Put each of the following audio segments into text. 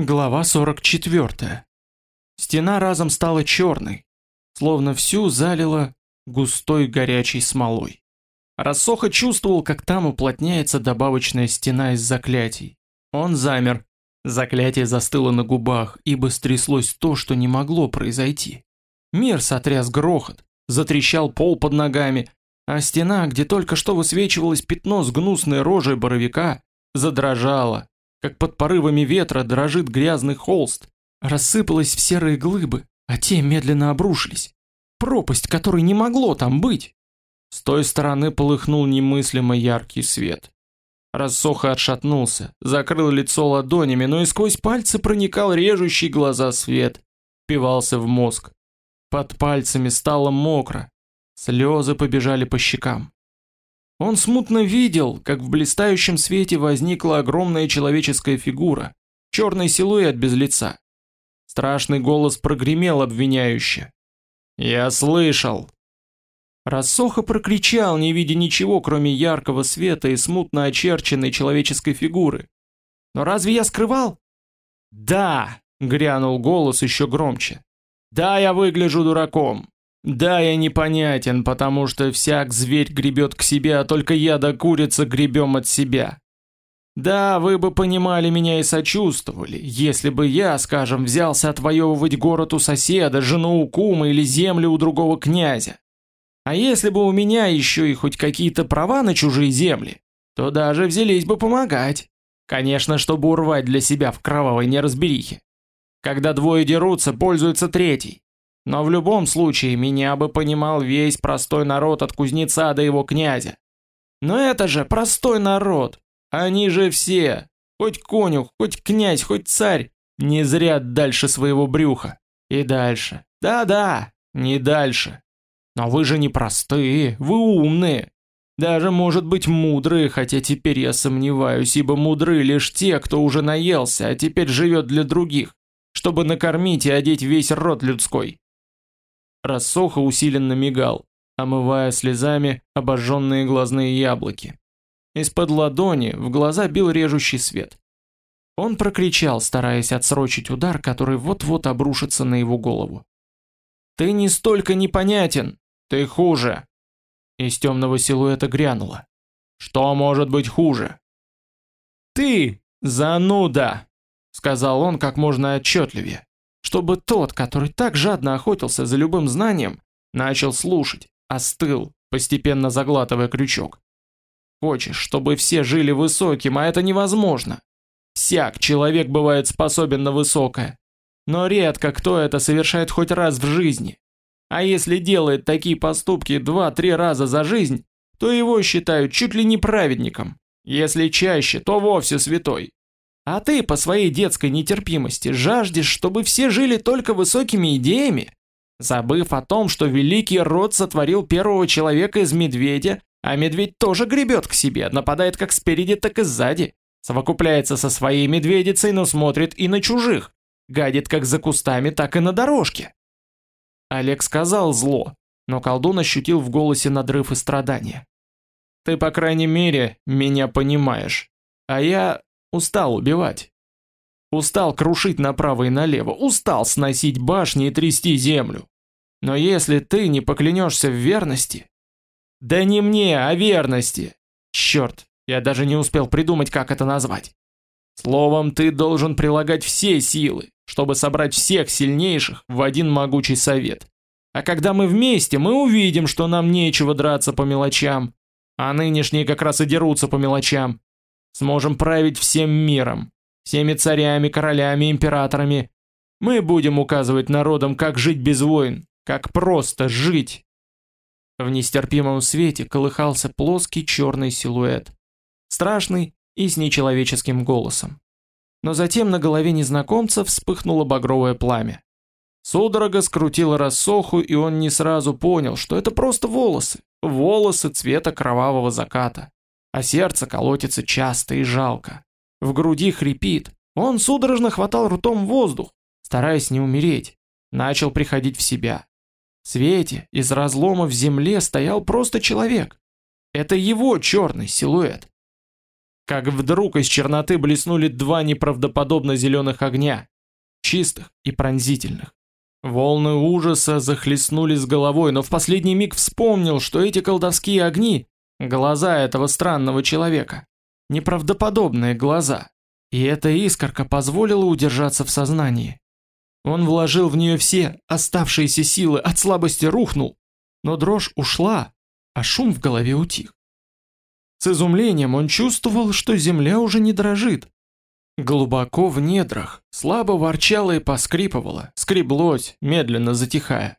Глава 44. Стена разом стала черной, словно всю залила густой горячей смолой. Рассоха чувствовал, как там уплотняется добавочная стена из заклятий. Он замер. Заклятие застыло на губах, ибо стряслось то, что не могло произойти. Мир сотряс грохот, затрещал пол под ногами, а стена, где только что высвечивалось пятно с гнусной рожей боровика, задрожала, как под порывами ветра дрожит грязный холст, рассыпалась в серые глыбы, а те медленно обрушились. Пропасть, которой не могло там быть. С той стороны полыхнул немыслимо яркий свет. Рассоха отшатнулся, закрыл лицо ладонями, но и сквозь пальцы проникал режущий глаза свет, впивался в мозг. Под пальцами стало мокро, слезы побежали по щекам. Он смутно видел, как в блистающем свете возникла огромная человеческая фигура, черный силуэт без лица. Страшный голос прогремел обвиняюще. «Я слышал!» Рассоха прокричал, не видя ничего, кроме яркого света и смутно очерченной человеческой фигуры. «Но разве я скрывал?» «Да!» — грянул голос еще громче. «Да, я выгляжу дураком. Да, я непонятен, потому что всяк зверь гребет к себе, а только я да курица гребем от себя. Да, вы бы понимали меня и сочувствовали, если бы я, скажем, взялся отвоевывать город у соседа, жену у кума или землю у другого князя. А если бы у меня еще и хоть какие-то права на чужие земли, то даже взялись бы помогать. Конечно, чтобы урвать для себя в кровавой неразберихе. Когда двое дерутся, пользуется третий. Но в любом случае меня бы понимал весь простой народ от кузнеца до его князя. Но это же простой народ. Они же все, хоть конюх, хоть князь, хоть царь, не зря дальше своего брюха. И дальше. Да-да, не дальше. Но вы же не простые, вы умные. Даже, может быть, мудрые, хотя теперь я сомневаюсь, ибо мудры лишь те, кто уже наелся, а теперь живет для других, чтобы накормить и одеть весь род людской. Рассоха усиленно мигал, омывая слезами обожженные глазные яблоки. Из-под ладони в глаза бил режущий свет. Он прокричал, стараясь отсрочить удар, который вот-вот обрушится на его голову. «Ты не столько непонятен, ты хуже!» Из темного силуэта грянуло. «Что может быть хуже?» «Ты, зануда!» Сказал он как можно отчетливее чтобы тот, который так жадно охотился за любым знанием, начал слушать, остыл, постепенно заглатывая крючок. Хочешь, чтобы все жили высоким, а это невозможно. Всяк человек бывает способен на высокое, но редко кто это совершает хоть раз в жизни. А если делает такие поступки два-три раза за жизнь, то его считают чуть ли не праведником. Если чаще, то вовсе святой. А ты по своей детской нетерпимости жаждешь, чтобы все жили только высокими идеями, забыв о том, что великий род сотворил первого человека из медведя, а медведь тоже гребет к себе, нападает как спереди, так и сзади, совокупляется со своей медведицей, но смотрит и на чужих, гадит как за кустами, так и на дорожке. Олег сказал зло, но колдун ощутил в голосе надрыв и страдания. Ты, по крайней мере, меня понимаешь. А я Устал убивать. Устал крушить направо и налево, устал сносить башни и трясти землю. Но если ты не поклянешься в верности... Да не мне, а верности! Черт, я даже не успел придумать, как это назвать. Словом, ты должен прилагать все силы, чтобы собрать всех сильнейших в один могучий совет. А когда мы вместе, мы увидим, что нам нечего драться по мелочам, а нынешние как раз и дерутся по мелочам. Сможем править всем миром, всеми царями, королями, императорами. Мы будем указывать народам, как жить без войн, как просто жить. В нестерпимом свете колыхался плоский черный силуэт, страшный и с нечеловеческим голосом. Но затем на голове незнакомца вспыхнуло багровое пламя. Судорога скрутила рассоху, и он не сразу понял, что это просто волосы, волосы цвета кровавого заката а сердце колотится часто и жалко. В груди хрипит. Он судорожно хватал ртом воздух, стараясь не умереть. Начал приходить в себя. В свете из разлома в земле стоял просто человек. Это его черный силуэт. как вдруг из черноты блеснули два неправдоподобно зеленых огня, чистых и пронзительных. Волны ужаса захлестнули с головой, но в последний миг вспомнил, что эти колдовские огни — глаза этого странного человека. Неправдоподобные глаза. И эта искорка позволила удержаться в сознании. Он вложил в нее все оставшиеся силы, от слабости рухнул, но дрожь ушла, а шум в голове утих. С изумлением он чувствовал, что земля уже не дрожит. Глубоко в недрах слабо ворчало и поскрипывало, скреблось, медленно затихая.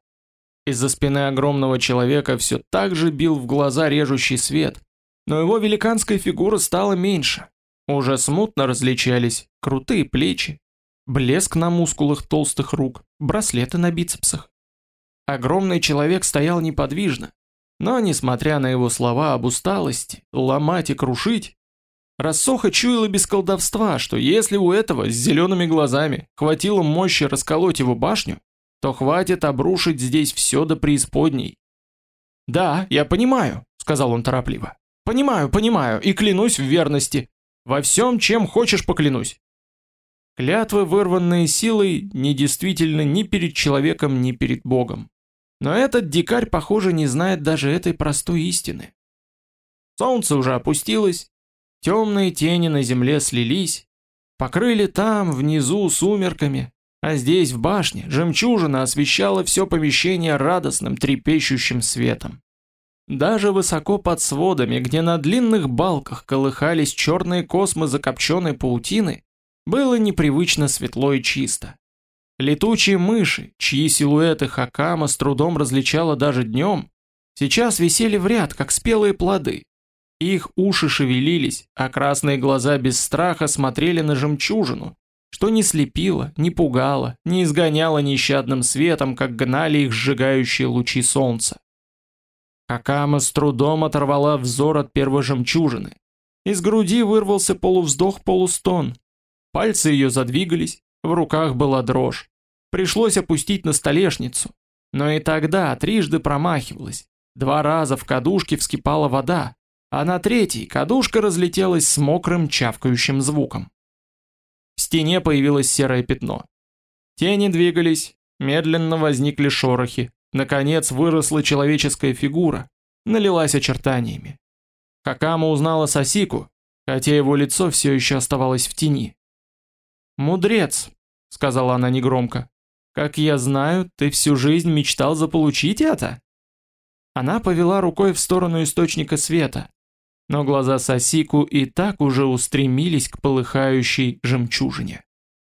Из-за спины огромного человека все так же бил в глаза режущий свет, но его великанская фигура стала меньше. Уже смутно различались крутые плечи, блеск на мускулах толстых рук, браслеты на бицепсах. Огромный человек стоял неподвижно, но, несмотря на его слова об усталости, ломать и крушить, Рассоха чуяла без колдовства, что если у этого с зелеными глазами хватило мощи расколоть его башню, то хватит обрушить здесь все до преисподней. «Да, я понимаю», — сказал он торопливо. «Понимаю, понимаю, и клянусь в верности. Во всем, чем хочешь, поклянусь». Клятвы, вырванные силой, недействительны ни перед человеком, ни перед Богом. Но этот дикарь, похоже, не знает даже этой простой истины. Солнце уже опустилось, темные тени на земле слились, покрыли там, внизу, сумерками, а здесь, в башне, жемчужина освещала все помещение радостным трепещущим светом. Даже высоко под сводами, где на длинных балках колыхались черные космы закопченной паутины, было непривычно светло и чисто. Летучие мыши, чьи силуэты Хакама с трудом различала даже днем, сейчас висели в ряд, как спелые плоды. Их уши шевелились, а красные глаза без страха смотрели на жемчужину, что не слепило, не пугало, не изгоняло нещадным светом, как гнали их сжигающие лучи солнца. Хакама с трудом оторвала взор от первой жемчужины. Из груди вырвался полувздох-полустон. Пальцы ее задвигались, в руках была дрожь. Пришлось опустить на столешницу. Но и тогда трижды промахивалась. Два раза в кадушке вскипала вода, а на третий кадушка разлетелась с мокрым чавкающим звуком. В стене появилось серое пятно. Тени двигались, медленно возникли шорохи. Наконец выросла человеческая фигура, налилась очертаниями. Хакама узнала Сасику, хотя его лицо все еще оставалось в тени. «Мудрец», — сказала она негромко. «Как я знаю, ты всю жизнь мечтал заполучить это?» Она повела рукой в сторону источника света, но глаза Сасику и так уже устремились к полыхающей жемчужине.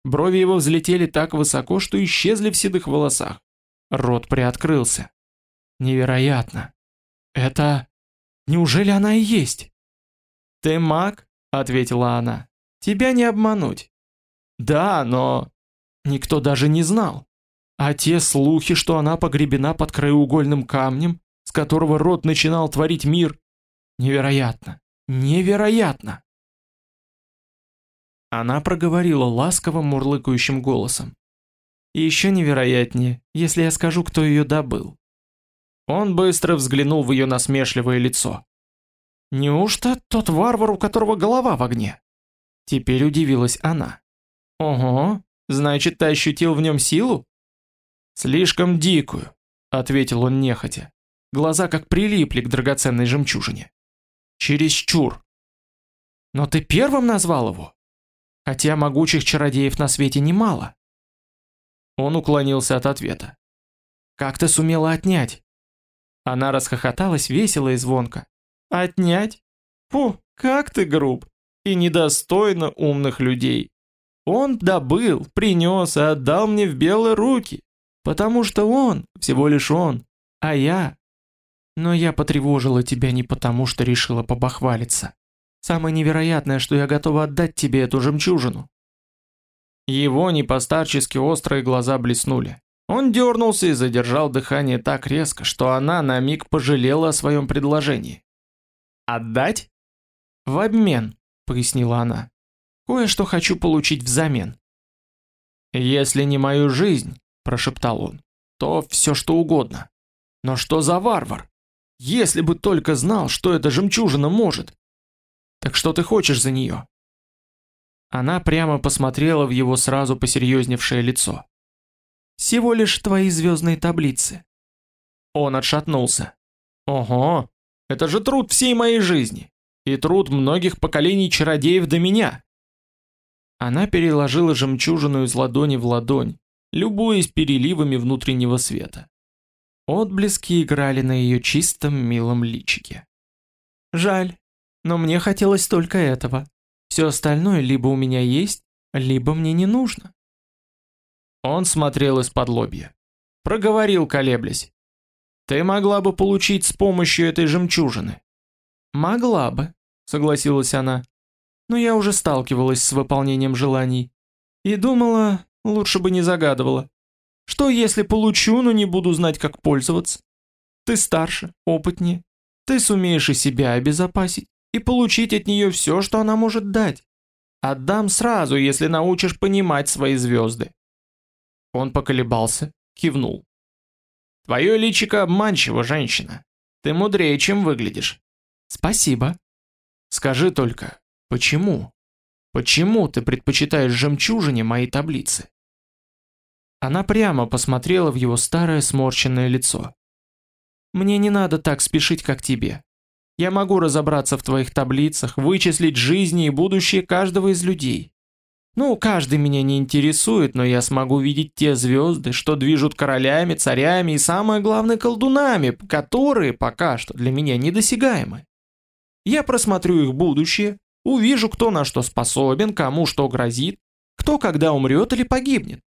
Брови его взлетели так высоко, что исчезли в седых волосах. Рот приоткрылся. «Невероятно! Это... Неужели она и есть?» «Ты маг?» — ответила она. «Тебя не обмануть. Да, но... Никто даже не знал. А те слухи, что она погребена под краеугольным камнем, с которого род начинал творить мир... Невероятно! Невероятно! Она проговорила ласковым мурлыкающим голосом. И еще невероятнее, если я скажу, кто ее добыл. Он быстро взглянул в ее насмешливое лицо. Неужто тот варвар, у которого голова в огне? Теперь удивилась она. Ого, значит, ты ощутил в нем силу? Слишком дикую, ответил он нехотя. Глаза как прилипли к драгоценной жемчужине. Чересчур. Но ты первым назвал его? Хотя могучих чародеев на свете немало. Он уклонился от ответа. Как ты сумела отнять? Она расхохоталась весело и звонко. Отнять? Фу, как ты груб и недостойно умных людей. Он добыл, принес и отдал мне в белые руки, потому что он, всего лишь он, а я... Но я потревожила тебя не потому, что решила побахвалиться. Самое невероятное, что я готова отдать тебе эту жемчужину. Его непостарчески острые глаза блеснули. Он дернулся и задержал дыхание так резко, что она на миг пожалела о своем предложении. «Отдать?» «В обмен», — пояснила она. Кое-что хочу получить взамен. Если не мою жизнь, прошептал он, то все что угодно. Но что за варвар? Если бы только знал, что эта жемчужина может. Так что ты хочешь за нее?» Она прямо посмотрела в его сразу посерьезневшее лицо. «Всего лишь твои звездные таблицы». Он отшатнулся. «Ого, это же труд всей моей жизни, и труд многих поколений чародеев до меня». Она переложила жемчужину из ладони в ладонь, любуясь переливами внутреннего света. Отблески играли на ее чистом милом личике. «Жаль, но мне хотелось только этого. Все остальное либо у меня есть, либо мне не нужно». Он смотрел из-под лобья. Проговорил, колеблясь. «Ты могла бы получить с помощью этой жемчужины». «Могла бы», — согласилась она. «Но я уже сталкивалась с выполнением желаний. И думала, лучше бы не загадывала. Что если получу, но не буду знать, как пользоваться? Ты старше, опытнее. Ты сумеешь и себя обезопасить, и получить от нее все, что она может дать. Отдам сразу, если научишь понимать свои звезды. Он поколебался, кивнул. Твое личико обманчиво, женщина. Ты мудрее, чем выглядишь. Спасибо. Скажи только, почему? Почему ты предпочитаешь жемчужине моей таблицы? Она прямо посмотрела в его старое сморщенное лицо. «Мне не надо так спешить, как тебе. Я могу разобраться в твоих таблицах, вычислить жизни и будущее каждого из людей. Ну, каждый меня не интересует, но я смогу видеть те звезды, что движут королями, царями и, самое главное, колдунами, которые пока что для меня недосягаемы. Я просмотрю их будущее, увижу, кто на что способен, кому что грозит, кто когда умрет или погибнет.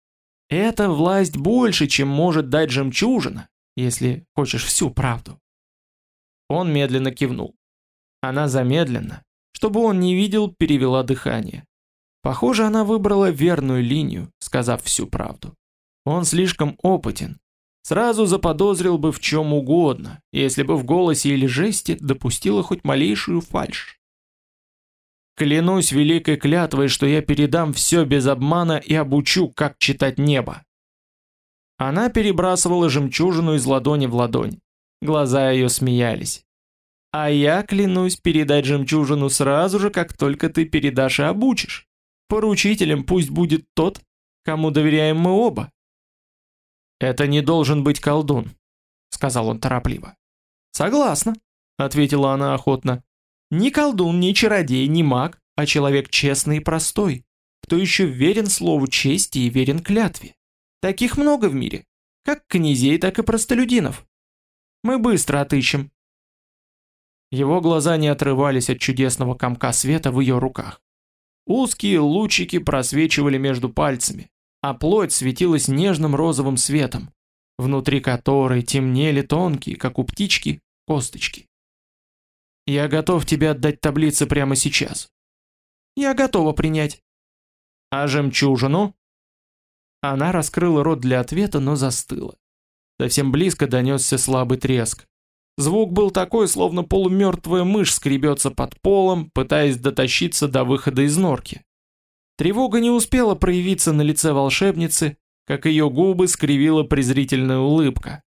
Эта власть больше, чем может дать жемчужина, если хочешь всю правду. Он медленно кивнул. Она замедленно, чтобы он не видел, перевела дыхание. Похоже, она выбрала верную линию, сказав всю правду. Он слишком опытен. Сразу заподозрил бы в чем угодно, если бы в голосе или жесте допустила хоть малейшую фальшь. Клянусь великой клятвой, что я передам все без обмана и обучу, как читать небо. Она перебрасывала жемчужину из ладони в ладонь. Глаза ее смеялись. А я клянусь передать жемчужину сразу же, как только ты передашь и обучишь. Поручителем пусть будет тот, кому доверяем мы оба. Это не должен быть колдун, сказал он торопливо. Согласна, ответила она охотно. Ни колдун, ни чародей, ни маг, а человек честный и простой, кто еще верен слову чести и верен клятве. Таких много в мире, как князей, так и простолюдинов. Мы быстро отыщем. Его глаза не отрывались от чудесного комка света в ее руках. Узкие лучики просвечивали между пальцами, а плоть светилась нежным розовым светом, внутри которой темнели тонкие, как у птички, косточки. Я готов тебе отдать таблицы прямо сейчас. Я готова принять. А жемчужину? Она раскрыла рот для ответа, но застыла. Совсем близко донесся слабый треск. Звук был такой, словно полумертвая мышь скребется под полом, пытаясь дотащиться до выхода из норки. Тревога не успела проявиться на лице волшебницы, как ее губы скривила презрительная улыбка.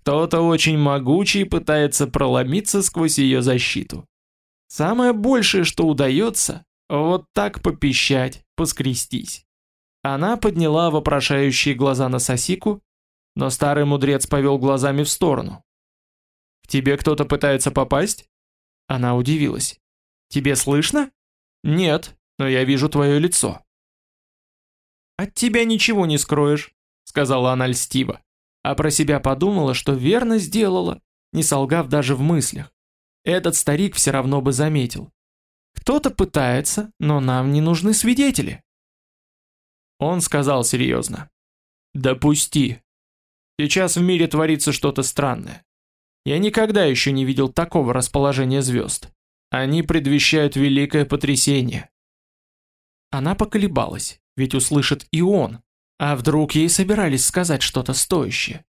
Кто-то очень могучий пытается проломиться сквозь ее защиту. Самое большее, что удается, вот так попищать, поскрестись. Она подняла вопрошающие глаза на сосику, но старый мудрец повел глазами в сторону. «К тебе кто-то пытается попасть?» Она удивилась. «Тебе слышно?» «Нет, но я вижу твое лицо». «От тебя ничего не скроешь», — сказала она льстиво а про себя подумала, что верно сделала, не солгав даже в мыслях. Этот старик все равно бы заметил. Кто-то пытается, но нам не нужны свидетели. Он сказал серьезно. «Допусти. Сейчас в мире творится что-то странное. Я никогда еще не видел такого расположения звезд. Они предвещают великое потрясение». Она поколебалась, ведь услышит и он, а вдруг ей собирались сказать что-то стоящее?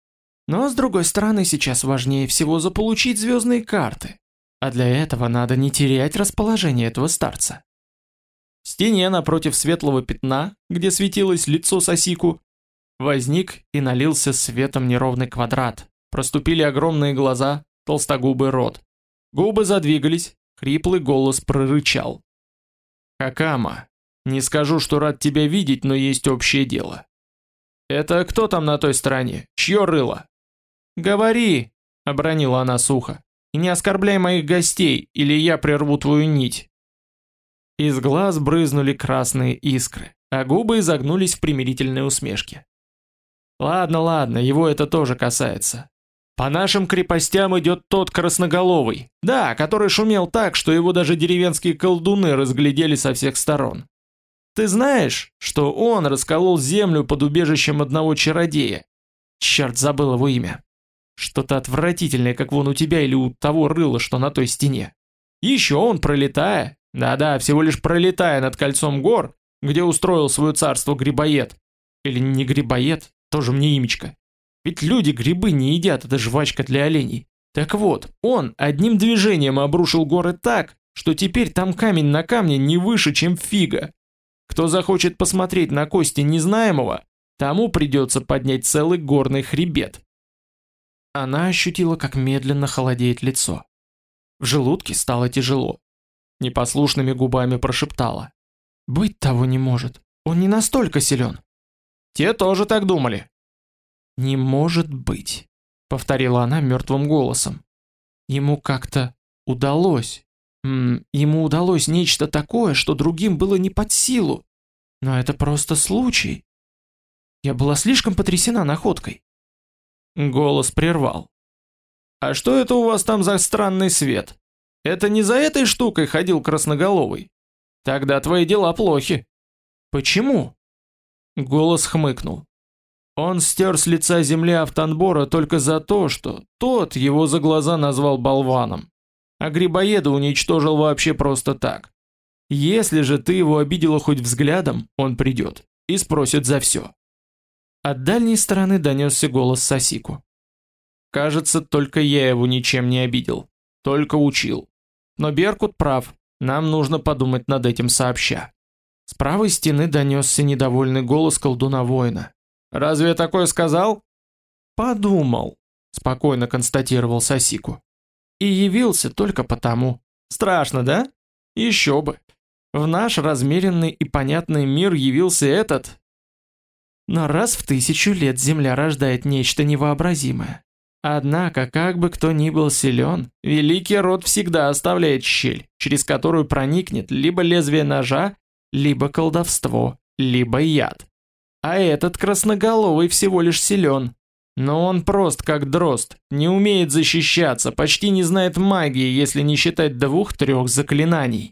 Но с другой стороны, сейчас важнее всего заполучить звездные карты. А для этого надо не терять расположение этого старца. В стене напротив светлого пятна, где светилось лицо Сосику, возник и налился светом неровный квадрат. Проступили огромные глаза, толстогубый рот. Губы задвигались, Хриплый голос прорычал. «Хакама, не скажу, что рад тебя видеть, но есть общее дело. Это кто там на той стороне? Чье рыло? Говори, обронила она сухо. И не оскорбляй моих гостей, или я прерву твою нить. Из глаз брызнули красные искры, а губы изогнулись в примирительной усмешке. Ладно, ладно, его это тоже касается. По нашим крепостям идет тот красноголовый, да, который шумел так, что его даже деревенские колдуны разглядели со всех сторон. Ты знаешь, что он расколол землю под убежищем одного чародея? Черт, забыл его имя. Что-то отвратительное, как вон у тебя или у того рыла, что на той стене. Еще он, пролетая, да-да, всего лишь пролетая над кольцом гор, где устроил свое царство грибоед. Или не грибоед, тоже мне имечко. Ведь люди грибы не едят, это жвачка для оленей. Так вот, он одним движением обрушил горы так, что теперь там камень на камне не выше, чем фига. Кто захочет посмотреть на кости незнаемого, тому придется поднять целый горный хребет. Она ощутила, как медленно холодеет лицо. В желудке стало тяжело. Непослушными губами прошептала. «Быть того не может. Он не настолько силен». «Те тоже так думали». «Не может быть», — повторила она мертвым голосом. «Ему как-то удалось. Ему удалось нечто такое, что другим было не под силу. Но это просто случай. Я была слишком потрясена находкой. Голос прервал. А что это у вас там за странный свет? Это не за этой штукой ходил красноголовый? Тогда твои дела плохи. Почему? Голос хмыкнул. Он стер с лица земли Автанбора только за то, что тот его за глаза назвал болваном а грибоеда уничтожил вообще просто так. Если же ты его обидела хоть взглядом, он придет и спросит за все. От дальней стороны донесся голос Сосику. Кажется, только я его ничем не обидел, только учил. Но Беркут прав, нам нужно подумать над этим сообща. С правой стены донесся недовольный голос колдуна-воина. «Разве я такое сказал?» «Подумал», — спокойно констатировал Сосику. И явился только потому. Страшно, да? Еще бы. В наш размеренный и понятный мир явился этот. Но раз в тысячу лет Земля рождает нечто невообразимое. Однако, как бы кто ни был силен, великий род всегда оставляет щель, через которую проникнет либо лезвие ножа, либо колдовство, либо яд. А этот красноголовый всего лишь силен, но он прост как дрозд, не умеет защищаться, почти не знает магии, если не считать двух-трех заклинаний.